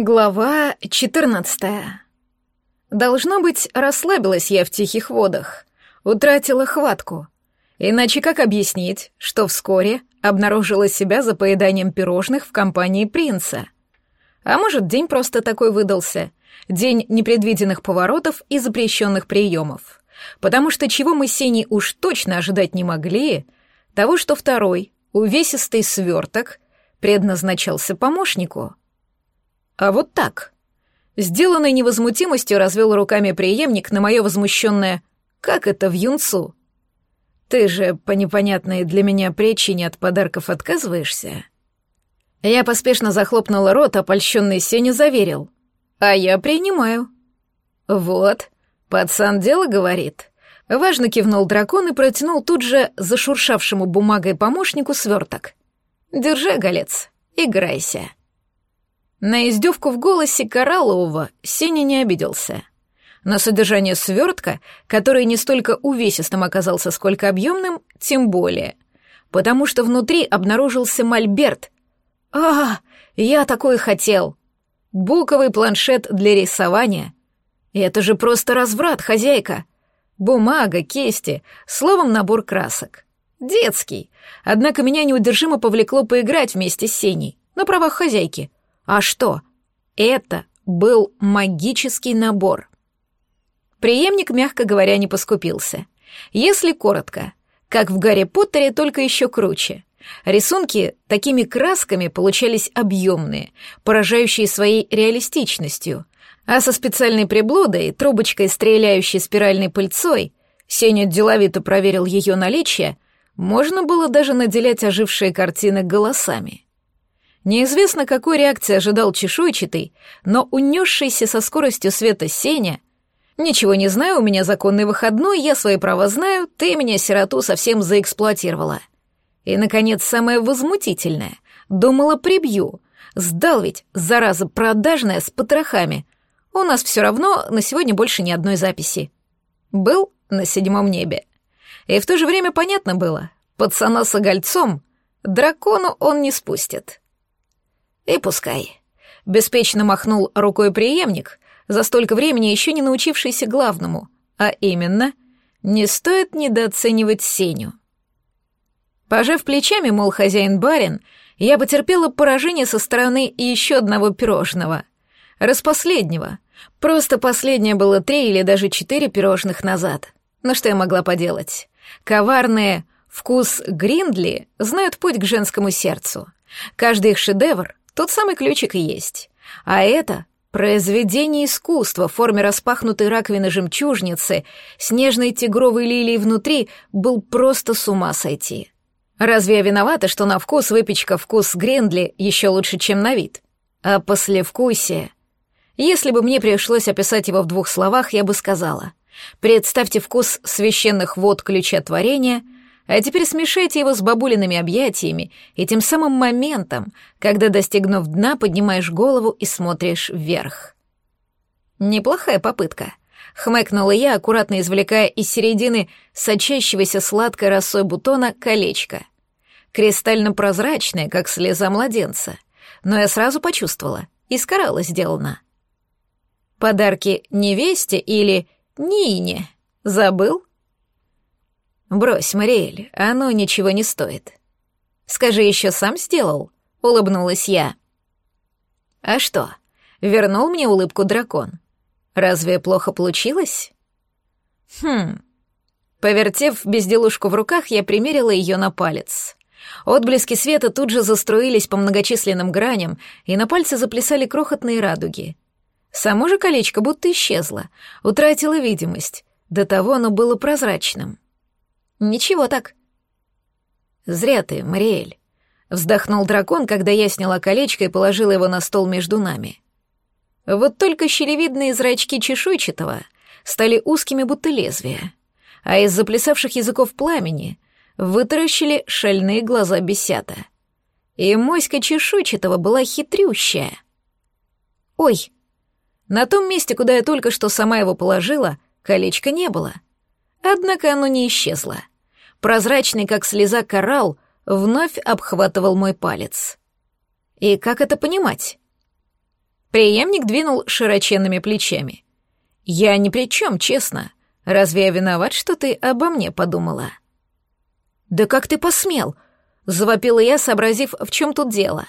Глава 14. Должно быть, расслабилась я в тихих водах, утратила хватку. Иначе как объяснить, что вскоре обнаружила себя за поеданием пирожных в компании принца? А может, день просто такой выдался, день непредвиденных поворотов и запрещенных приемов. Потому что чего мы с Сеней уж точно ожидать не могли, того, что второй, увесистый сверток, предназначался помощнику — а вот так. Сделанной невозмутимостью развел руками преемник на мое возмущенное «Как это в юнцу?» «Ты же по непонятной для меня причине от подарков отказываешься?» Я поспешно захлопнула рот, а польщенный Сеня заверил. «А я принимаю». «Вот, пацан дело говорит». Важно кивнул дракон и протянул тут же зашуршавшему бумагой помощнику сверток. «Держи, голец, играйся». На издевку в голосе Кораллового Сеня не обиделся. На содержание свертка, который не столько увесистым оказался, сколько объемным, тем более. Потому что внутри обнаружился мольберт. «А, я такой хотел!» Буковый планшет для рисования. Это же просто разврат, хозяйка. Бумага, кисти, словом, набор красок. Детский. Однако меня неудержимо повлекло поиграть вместе с Сеней, на правах хозяйки — а что? Это был магический набор. Приемник, мягко говоря, не поскупился. Если коротко, как в Гарри Поттере, только еще круче. Рисунки такими красками получались объемные, поражающие своей реалистичностью, а со специальной приблудой, трубочкой, стреляющей спиральной пыльцой, Сеня деловито проверил ее наличие, можно было даже наделять ожившие картины голосами. Неизвестно, какой реакции ожидал чешуйчатый, но унесшийся со скоростью света Сеня «Ничего не знаю, у меня законный выходной, я свои права знаю, ты меня, сироту, совсем заэксплуатировала». И, наконец, самое возмутительное. Думала, прибью. Сдал ведь, зараза продажная, с потрохами. У нас все равно на сегодня больше ни одной записи. Был на седьмом небе. И в то же время понятно было, пацана с огольцом дракону он не спустит. И пускай. Беспечно махнул рукой преемник, за столько времени еще не научившийся главному, а именно, не стоит недооценивать Сеню. Пожав плечами, мол, хозяин-барин, я потерпела поражение со стороны еще одного пирожного. Распоследнего. Просто последнее было три или даже четыре пирожных назад. Но что я могла поделать? Коварные вкус Гриндли знают путь к женскому сердцу. Каждый их шедевр тот самый ключик и есть. А это произведение искусства в форме распахнутой раковины жемчужницы с нежной тигровой лилией внутри был просто с ума сойти. Разве я виновата, что на вкус выпечка вкус Грендли еще лучше, чем на вид? А послевкусие... Если бы мне пришлось описать его в двух словах, я бы сказала. Представьте вкус священных вод ключа творения — а теперь смешайте его с бабулиными объятиями и тем самым моментом, когда, достигнув дна, поднимаешь голову и смотришь вверх. Неплохая попытка. Хмыкнула я, аккуратно извлекая из середины сочащегося сладкой росой бутона колечко. Кристально-прозрачное, как слеза младенца. Но я сразу почувствовала, из коралла сделано. Подарки невесте или Нине. Забыл? «Брось, Мариэль, оно ничего не стоит». «Скажи, еще сам сделал?» — улыбнулась я. «А что, вернул мне улыбку дракон? Разве плохо получилось?» «Хм...» Повертев безделушку в руках, я примерила ее на палец. Отблески света тут же заструились по многочисленным граням, и на пальце заплясали крохотные радуги. Само же колечко будто исчезло, утратило видимость, до того оно было прозрачным. Ничего так. Зря ты, Мариэль. Вздохнул дракон, когда я сняла колечко и положила его на стол между нами. Вот только щелевидные зрачки чешуйчатого стали узкими, будто лезвия, а из заплясавших языков пламени вытаращили шальные глаза бесята. И моська чешуйчатого была хитрющая. Ой, на том месте, куда я только что сама его положила, колечка не было — Однако оно не исчезло. Прозрачный, как слеза коралл, вновь обхватывал мой палец. И как это понимать? Преемник двинул широченными плечами. «Я ни при чем, честно. Разве я виноват, что ты обо мне подумала?» «Да как ты посмел?» — завопила я, сообразив, в чем тут дело.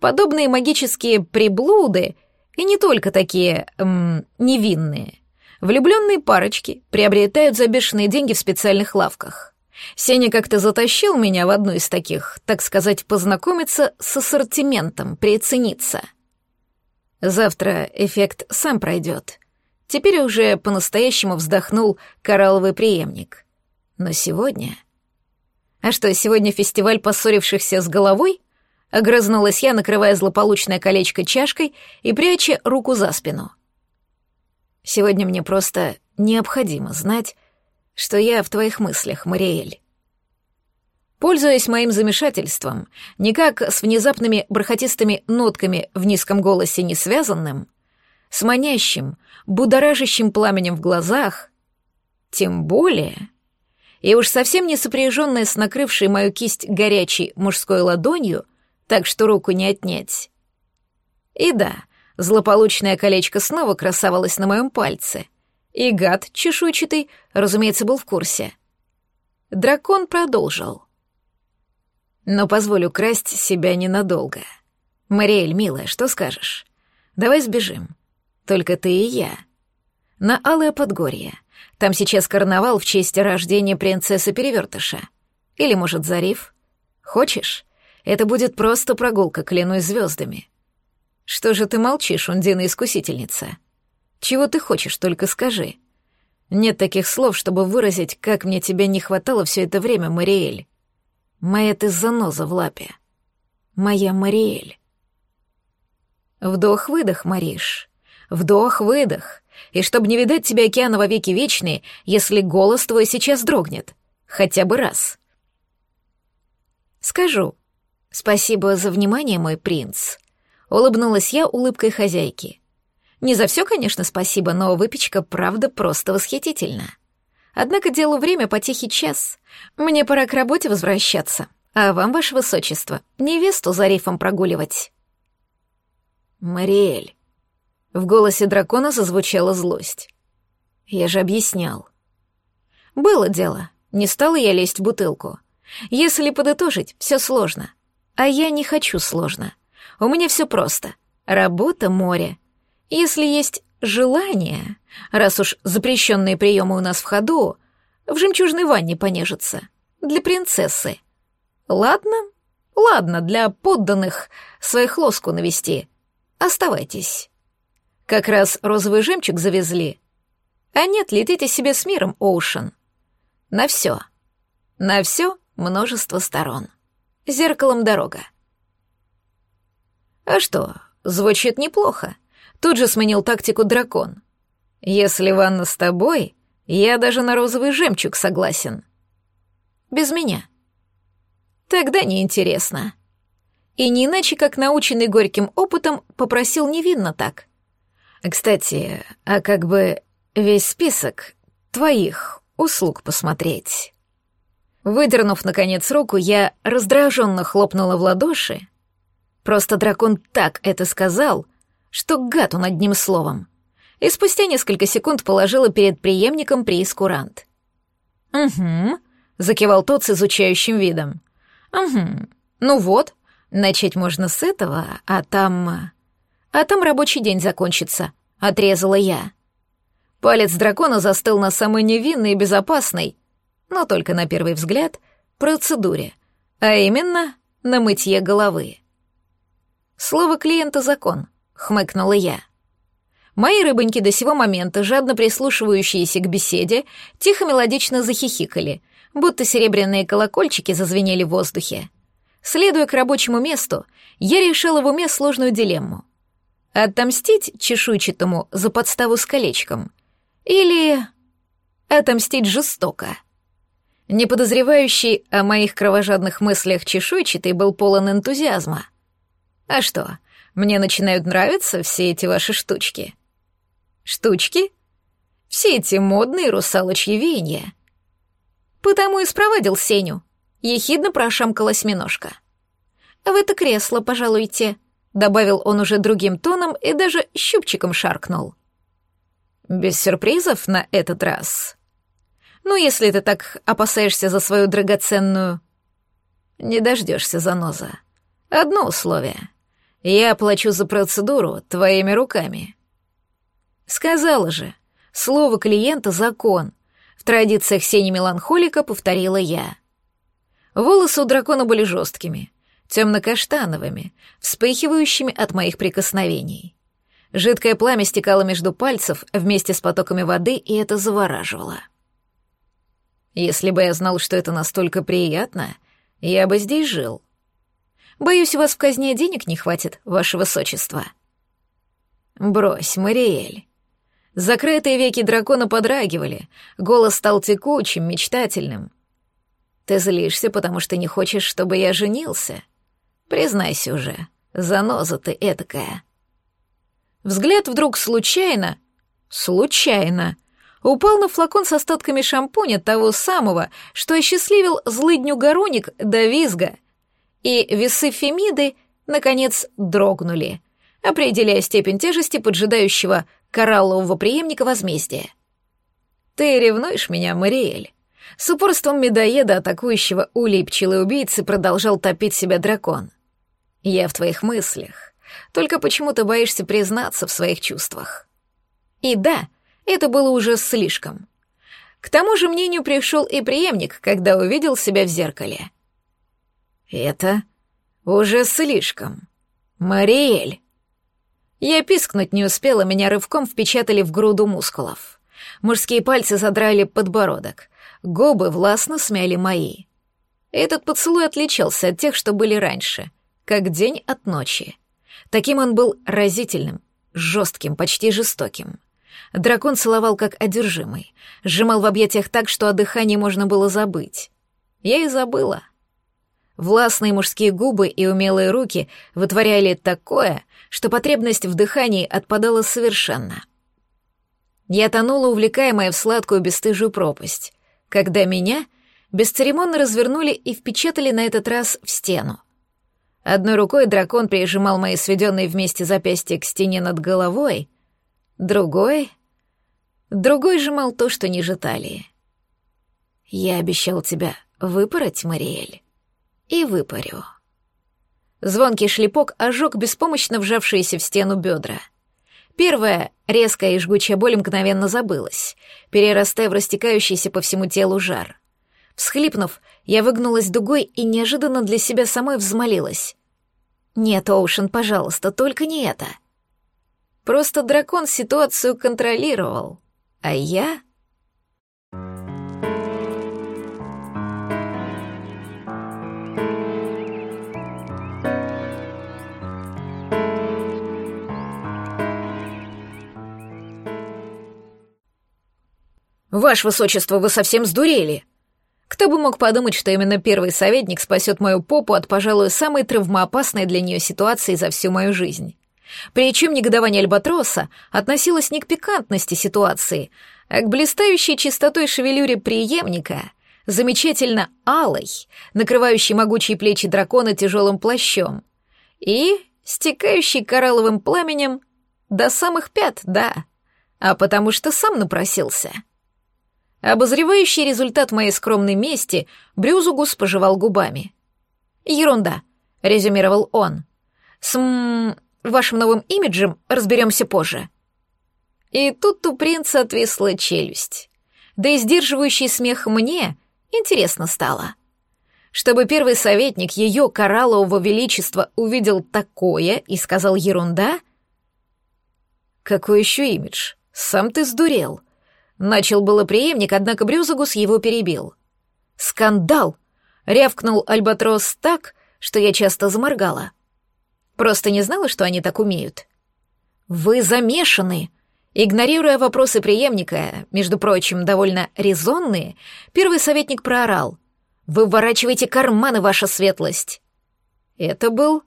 Подобные магические приблуды, и не только такие, эм, невинные, влюбленные парочки приобретают за бешеные деньги в специальных лавках. Сеня как-то затащил меня в одну из таких, так сказать, познакомиться с ассортиментом, прицениться. Завтра эффект сам пройдет. Теперь уже по-настоящему вздохнул коралловый преемник. Но сегодня... А что, сегодня фестиваль поссорившихся с головой? Огрызнулась я, накрывая злополучное колечко чашкой и пряча руку за спину. Сегодня мне просто необходимо знать, что я в твоих мыслях, Мариэль. Пользуясь моим замешательством, никак с внезапными бархатистыми нотками в низком голосе не связанным, с манящим, будоражащим пламенем в глазах, тем более, и уж совсем не сопряженная с накрывшей мою кисть горячей мужской ладонью, так что руку не отнять. И да, злополучное колечко снова красовалось на моем пальце — и гад чешуйчатый, разумеется, был в курсе. Дракон продолжил. Но позволю красть себя ненадолго. Мариэль, милая, что скажешь? Давай сбежим. Только ты и я. На Алое Подгорье. Там сейчас карнавал в честь рождения принцессы-перевертыша. Или, может, Зариф? Хочешь? Это будет просто прогулка, клянусь звездами. Что же ты молчишь, Ундина-искусительница? Чего ты хочешь, только скажи. Нет таких слов, чтобы выразить, как мне тебя не хватало все это время, Мариэль. Моя ты заноза в лапе. Моя Мариэль. Вдох-выдох, Мариш. Вдох-выдох. И чтоб не видать тебя океана во веки вечные, если голос твой сейчас дрогнет. Хотя бы раз. Скажу. Спасибо за внимание, мой принц. Улыбнулась я улыбкой хозяйки. Не за все, конечно, спасибо, но выпечка, правда, просто восхитительна. Однако делу время потихий час. Мне пора к работе возвращаться, а вам, ваше высочество, невесту за рифом прогуливать. Мариэль. В голосе дракона зазвучала злость. Я же объяснял. Было дело. Не стала я лезть в бутылку. Если подытожить, все сложно. А я не хочу сложно. У меня все просто. Работа, море, если есть желание, раз уж запрещенные приемы у нас в ходу, в жемчужной ванне понежиться. Для принцессы. Ладно? Ладно, для подданных своих лоску навести. Оставайтесь. Как раз розовый жемчуг завезли. А нет, летите себе с миром, Оушен. На все. На все множество сторон. Зеркалом дорога. А что, звучит неплохо. Тут же сменил тактику дракон. «Если ванна с тобой, я даже на розовый жемчуг согласен». «Без меня». «Тогда неинтересно». И не иначе, как наученный горьким опытом, попросил невинно так. «Кстати, а как бы весь список твоих услуг посмотреть?» Выдернув, наконец, руку, я раздраженно хлопнула в ладоши. Просто дракон так это сказал — что гад он одним словом. И спустя несколько секунд положила перед преемником прейскурант. «Угу», — закивал тот с изучающим видом. «Угу, ну вот, начать можно с этого, а там... А там рабочий день закончится», — отрезала я. Палец дракона застыл на самой невинной и безопасной, но только на первый взгляд, процедуре, а именно на мытье головы. Слово клиента — закон — хмыкнула я. Мои рыбоньки до сего момента, жадно прислушивающиеся к беседе, тихо мелодично захихикали, будто серебряные колокольчики зазвенели в воздухе. Следуя к рабочему месту, я решила в уме сложную дилемму. Отомстить чешуйчатому за подставу с колечком или отомстить жестоко. Неподозревающий о моих кровожадных мыслях чешуйчатый был полон энтузиазма. А что, мне начинают нравиться все эти ваши штучки. Штучки? Все эти модные русалочьи веяния. Потому и спровадил Сеню. Ехидно прошамкалась миножка. «В это кресло, пожалуйте», — добавил он уже другим тоном и даже щупчиком шаркнул. «Без сюрпризов на этот раз?» «Ну, если ты так опасаешься за свою драгоценную...» «Не дождешься, заноза. Одно условие. Я оплачу за процедуру твоими руками». «Сказала же, слово клиента — закон», — в традициях сени меланхолика повторила я. Волосы у дракона были жесткими, темно-каштановыми, вспыхивающими от моих прикосновений. Жидкое пламя стекало между пальцев вместе с потоками воды, и это завораживало. Если бы я знал, что это настолько приятно, я бы здесь жил. Боюсь, у вас в казне денег не хватит, ваше высочество. Брось, Мариэль. Закрытые веки дракона подрагивали, голос стал текучим, мечтательным. Ты злишься, потому что не хочешь, чтобы я женился? Признайся уже, заноза ты этакая. Взгляд вдруг случайно, случайно, упал на флакон с остатками шампуня того самого, что осчастливил злыдню Гороник до визга, и весы Фемиды, наконец, дрогнули, определяя степень тяжести поджидающего кораллового преемника возмездия. «Ты ревнуешь меня, Мариэль?» С упорством медоеда, атакующего улей пчелы-убийцы, продолжал топить себя дракон. «Я в твоих мыслях. Только почему-то боишься признаться в своих чувствах». И да, это было уже слишком. К тому же мнению пришел и преемник, когда увидел себя в зеркале. «Это уже слишком. Мариэль!» Я пискнуть не успела, меня рывком впечатали в груду мускулов. Мужские пальцы задрали подбородок, губы властно смяли мои. Этот поцелуй отличался от тех, что были раньше, как день от ночи. Таким он был разительным, жестким, почти жестоким. Дракон целовал как одержимый, сжимал в объятиях так, что о дыхании можно было забыть. Я и забыла. Властные мужские губы и умелые руки вытворяли такое, что потребность в дыхании отпадала совершенно. Я тонула, увлекаемая в сладкую бесстыжую пропасть, когда меня бесцеремонно развернули и впечатали на этот раз в стену. Одной рукой дракон прижимал мои сведенные вместе запястья к стене над головой, другой... Другой сжимал то, что ниже талии. «Я обещал тебя выпороть, Мариэль, и выпарю». Звонкий шлепок ожег беспомощно вжавшиеся в стену бедра. Первая, резкая и жгучая боль мгновенно забылась, перерастая в растекающийся по всему телу жар. Всхлипнув, я выгнулась дугой и неожиданно для себя самой взмолилась. «Нет, Оушен, пожалуйста, только не это». Просто дракон ситуацию контролировал, а я... «Ваше высочество, вы совсем сдурели!» Кто бы мог подумать, что именно первый советник спасет мою попу от, пожалуй, самой травмоопасной для нее ситуации за всю мою жизнь. Причем негодование Альбатроса относилось не к пикантности ситуации, а к блистающей чистотой шевелюре преемника, замечательно алой, накрывающей могучие плечи дракона тяжелым плащом, и стекающей коралловым пламенем до самых пят, да, а потому что сам напросился — Обозревающий результат моей скромной мести, Брюзугус пожевал губами. «Ерунда», — резюмировал он. «С м вашим новым имиджем разберемся позже». И тут у принца отвисла челюсть. Да и сдерживающий смех мне интересно стало. Чтобы первый советник ее кораллового величества увидел такое и сказал ерунда? Какой еще имидж? Сам ты сдурел. Начал было преемник, однако Брюзагус его перебил. «Скандал!» — рявкнул Альбатрос так, что я часто заморгала. Просто не знала, что они так умеют. «Вы замешаны!» Игнорируя вопросы преемника, между прочим, довольно резонные, первый советник проорал. «Вы вворачиваете карманы, ваша светлость!» Это был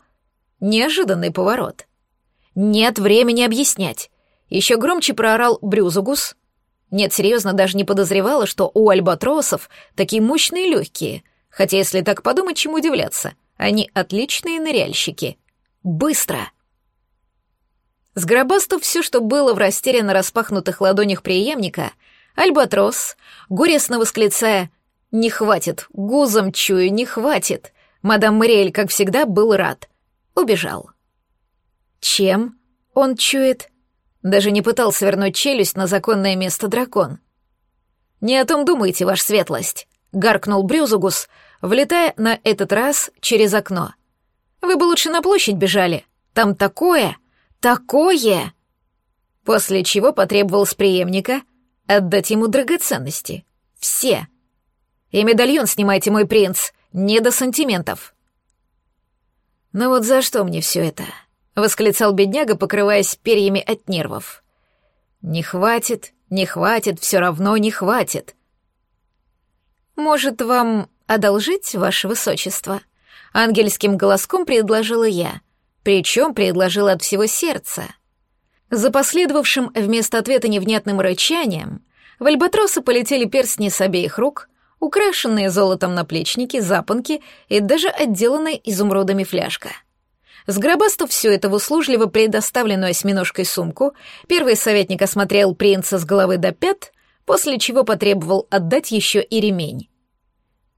неожиданный поворот. «Нет времени объяснять!» Еще громче проорал Брюзугус, нет, серьезно, даже не подозревала, что у альбатросов такие мощные легкие. Хотя, если так подумать, чему удивляться, они отличные ныряльщики. Быстро!» Сгробастав все, что было в растерянно распахнутых ладонях преемника, Альбатрос, горестно восклицая «Не хватит, гузом чую, не хватит!» Мадам Мариэль, как всегда, был рад. Убежал. Чем он чует? Даже не пытался вернуть челюсть на законное место дракон. «Не о том думайте, ваша светлость», — гаркнул Брюзугус, влетая на этот раз через окно. «Вы бы лучше на площадь бежали. Там такое, такое!» После чего потребовал с преемника отдать ему драгоценности. Все. «И медальон снимайте, мой принц, не до сантиментов». «Ну вот за что мне все это?» — восклицал бедняга, покрываясь перьями от нервов. «Не хватит, не хватит, все равно не хватит». «Может, вам одолжить, ваше высочество?» — ангельским голоском предложила я, причем предложила от всего сердца. За последовавшим вместо ответа невнятным рычанием в альбатросы полетели перстни с обеих рук, украшенные золотом наплечники, запонки и даже отделанная изумрудами фляжка. Сгробастав все это в услужливо предоставленную осьминожкой сумку, первый советник осмотрел принца с головы до пят, после чего потребовал отдать еще и ремень.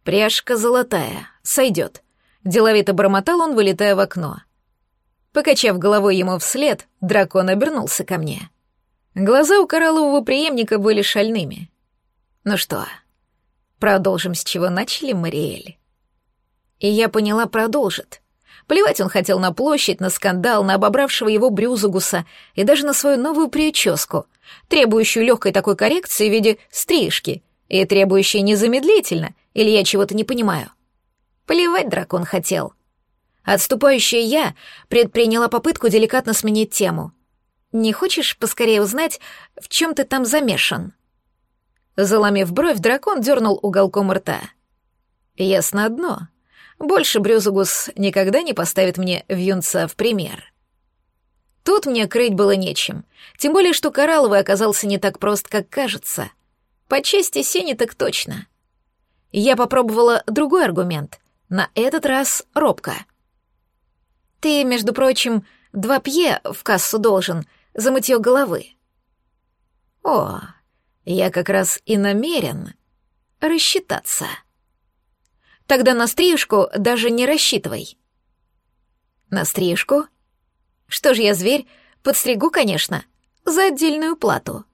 «Пряжка золотая, сойдет», — деловито бормотал он, вылетая в окно. Покачав головой ему вслед, дракон обернулся ко мне. Глаза у кораллового преемника были шальными. «Ну что, продолжим с чего начали, Мариэль?» И я поняла, продолжит. Плевать он хотел на площадь, на скандал, на обобравшего его Брюзугуса и даже на свою новую прическу, требующую легкой такой коррекции в виде стрижки и требующей незамедлительно, или я чего-то не понимаю. Плевать дракон хотел. Отступающая я предприняла попытку деликатно сменить тему. «Не хочешь поскорее узнать, в чем ты там замешан?» Заломив бровь, дракон дернул уголком рта. «Ясно одно. Больше Брюзугус никогда не поставит мне вьюнца в пример. Тут мне крыть было нечем, тем более, что Коралловый оказался не так прост, как кажется. По чести Сени так точно. Я попробовала другой аргумент, на этот раз робко. «Ты, между прочим, два пье в кассу должен за мытье головы». «О, я как раз и намерен рассчитаться». Тогда на стрижку даже не рассчитывай. На стрижку? Что ж я зверь, подстригу, конечно, за отдельную плату.